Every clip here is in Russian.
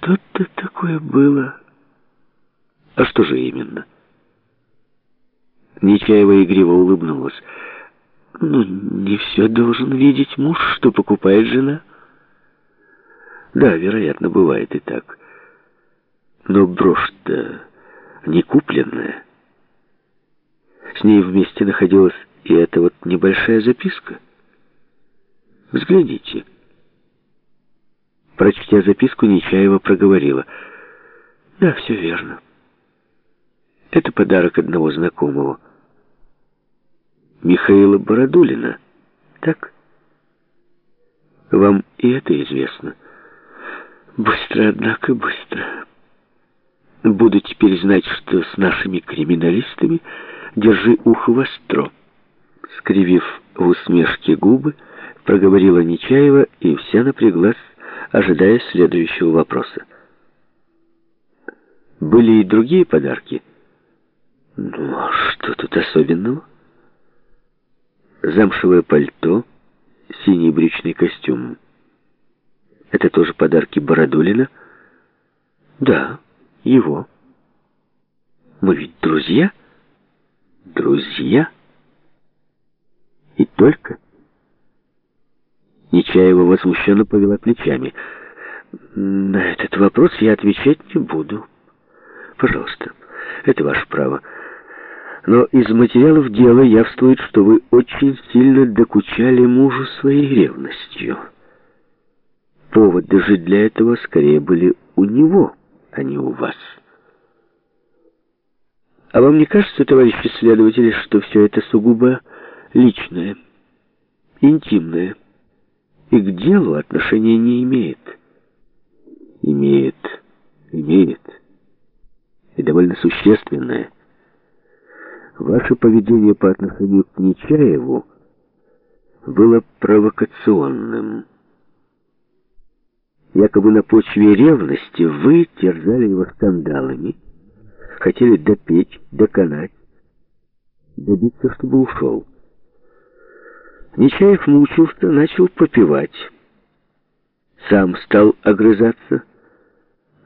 Что-то такое было. А что же именно? Нечаева игриво улыбнулась. Ну, не все должен видеть муж, что покупает жена. Да, вероятно, бывает и так. Но брошь-то не купленная. С ней вместе находилась и эта вот небольшая записка. Взгляните. Прочтя записку, Нечаева проговорила. Да, все верно. Это подарок одного знакомого. Михаила Бородулина. Так? Вам и это известно. Быстро, однако, быстро. Буду теперь знать, что с нашими криминалистами держи ухо востро. Скривив в усмешке губы, проговорила Нечаева, и вся напряглась, ожидая следующего вопроса. Были и другие подарки? Ну, а что тут особенного? Замшевое пальто, синий брючный костюм. Это тоже подарки Бородулина? Да, его. Мы ведь друзья? Друзья? И только... Нечаева возмущенно повела плечами. «На этот вопрос я отвечать не буду. Пожалуйста, это ваше право. Но из материалов дела явствует, что вы очень сильно докучали мужу своей ревностью. Поводы же для этого скорее были у него, а не у вас. А вам не кажется, товарищи следователи, что все это сугубо личное, интимное?» И к делу отношения не имеет. Имеет, имеет. И довольно существенное. Ваше поведение по отношению к Нечаеву было провокационным. Якобы на почве ревности вы терзали его скандалами, хотели допечь, доконать, добиться, чтобы ушел. Нечаев мучился, начал попивать. Сам стал огрызаться,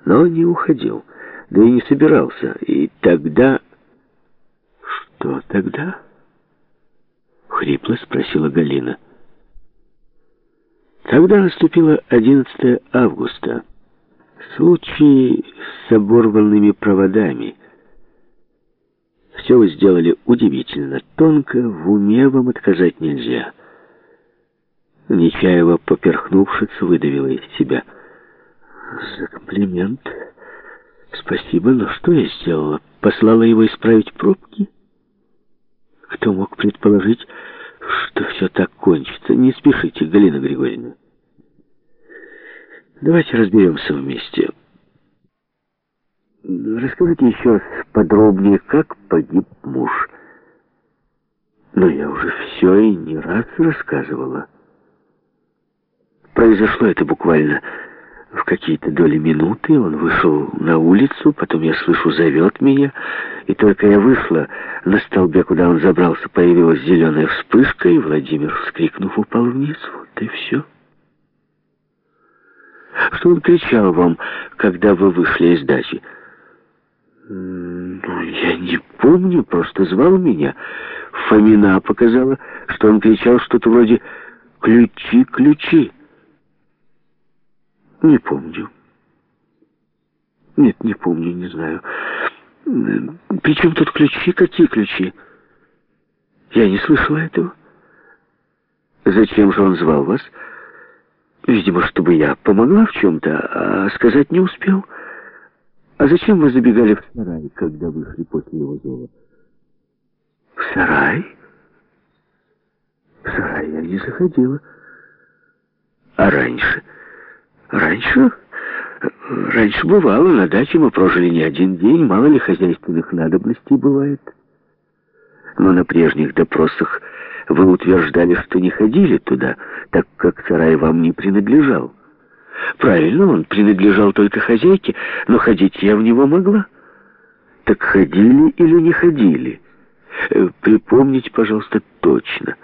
но не уходил, да и не собирался. И тогда... Что тогда? Хрипло спросила Галина. Тогда наступило 11 августа. Случай с оборванными проводами. Все вы сделали удивительно тонко, в уме вам отказать нельзя. Нечаева, поперхнувшись, выдавила из себя. «За комплимент. Спасибо, но что я сделала? Послала его исправить пробки? Кто мог предположить, что все так кончится? Не спешите, Галина Григорьевна. Давайте разберемся вместе. Расскажите еще подробнее, как погиб муж. Но я уже все и не раз рассказывала. Произошло это буквально в какие-то доли минуты. Он вышел на улицу, потом я слышу, зовет меня. И только я вышла, на столбе, куда он забрался, появилась зеленая вспышка, и Владимир, вскрикнув, упал вниз. Вот и все. Что он кричал вам, когда вы вышли из дачи? Ну, я не помню, просто звал меня. Фомина показала, что он кричал что-то вроде «Ключи, ключи». Не помню. Нет, не помню, не знаю. Причем тут ключи? Какие ключи? Я не слышала этого. Зачем же он звал вас? Видимо, чтобы я помогла в чем-то, а сказать не успел. А зачем вы забегали в сарай, когда вышли после его зова? В сарай? В сарай я не заходила. А раньше... Раньше... Раньше бывало, на даче мы прожили не один день, мало ли хозяйственных надобностей бывает. Но на прежних допросах вы утверждали, что не ходили туда, так как сарай вам не принадлежал. Правильно, он принадлежал только хозяйке, но ходить я в него могла. Так ходили или не ходили? Э, припомните, пожалуйста, точно.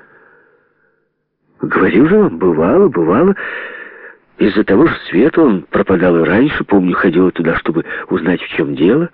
Говорил же вам, бывало, бывало... Из-за того же света он пропадал и раньше. Помню, ходила туда, чтобы узнать, в чем дело.